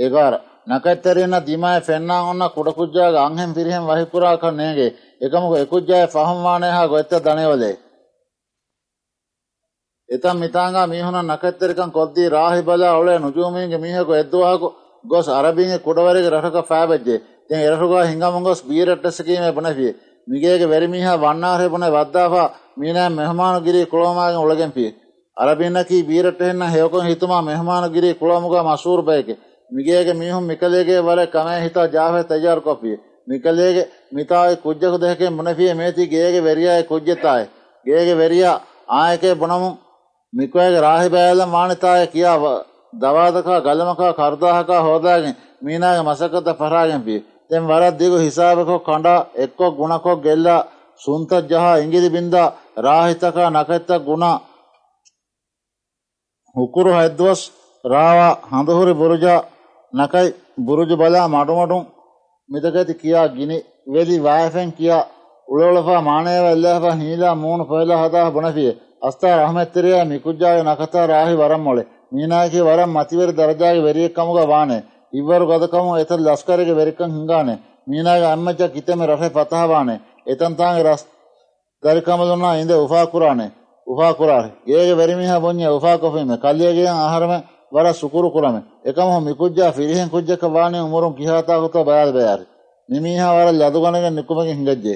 ඒකාර ನಕತ್ತರಿನ ದಿಮಾಯ ಫೆನ್ನಾ ಒನ್ನ ಕುಡಕುಜ್ಜಾಗ ಅಂಹೆಂ ಫಿರಿಹೆಂ ವಹಿಪುರಾಕ ನೇಗೆ එකමක එකුජ්ජාය ෆහම්වානය හා ගොත්ත දනයවලේ එතම් මිතාංගා මීහුන නකත්තරිකන් කොද්දී රාහි බලා ඔලේ නුජූමීන්ගේ මීහකු එද්දුවාකු ගොස් අරබීන්ගේ කුඩවරගේ රටක ෆෑබෙජ්ජේ දැන් එරහුගා හිංගම ගොස් බීරට්ටසකීමේ බනෆියේ මිගේගේ වෙරිමීහා වන්නාරේ බන වද්දාෆා මීනා මෙහමානු ගිරී කුලෝමාගෙන් උලගෙන් පියේ ಅರಬಿನಕಿ ಬೀರಟ್ಟೆನ್ನ ಹೇವಕೊಂ ಹಿತುಮಾ ಮೆಹಮಾನಗಿರಿ ಕುಳಮುಗ ಮಸೂರ್ ಬೈಕೆ ಮಿಗೇಗೆ ಮೀಹುಂ මිගේගේ මිහුම් මිකලේගේ වල කමේ හිතා ජාවේ තයාර කොපිය. මිකලේගේ මිතායි කුජ්ජක දෙහකේ මුනෆිය මේති ගේගේ වෙරියායි කුජ්ජතායි ගේගේ වෙරියා ආයකේ බොනමු. මිකෝයගේ රාහි බෑල මානිතාය කියා දවාදකා ගලමකා කරදාහකා හොදාගෙන මීනාගේ මසකත පරාගෙන පිය තෙන් වරක් දීගු හිසාබකෝ කණ්ඩා එක්කෝ ගුණකෝ ගෙල්ලා සුන්ත ජහා ඉංගිදි බින්දා රාහිතකා නකත්ත ගුණ හුකුරු හැද්දවස් රාවා හඳහුරි බුරුජා නකයි බුරුජ බලා මටුමටුම් මිදකඇති කියා ගිනි වෙදි වායෆැන් කියා උලවලපා මානයව එල්ලහපා හීලා මූුණු පොයලා හදා බොනපිය. අස්ථා රහමැත්තරයා මිකුද්ජාගේ නකතා රාහි වරම් මොලේ. මීනායගේ වරම් මතිවර දරජාගේ වෙරියක්කමුග වානේ. ඉවර ගොදකම එත ලස්කරගේ වෙරිකං හිංගානේ මීනාගේ අම්මච්චා කිතෙම රහේ පතහවානේ එතන්තාගේ රස් දරිකමදුන්නා ඉඳ උපා කුරානේ. උපා කුරාරේ ගේගේ වෙරිමිහ බොඤ්ඤ උපා කොෆිම කල්ලියගේ ආහාරම ವರ ಸುಕುರು ಕುಲಮೆ ಎಕಮಹ ಮಿಕುಜ್ಜಾ ಫಿರಿಹೆನ್ ಕುಜ್ಜಕ ವಾಣೆ ಉಮರುಂ ಕಿಹಾತಾಗುತ ಬಯಾದ ಬಯಾರಿ ನಿಮೀಹ ವರ ಲದುಗನಗೆ ನಿಕ್ಕುಮಗೆ ಹಿಂಗಜ್ಜೆ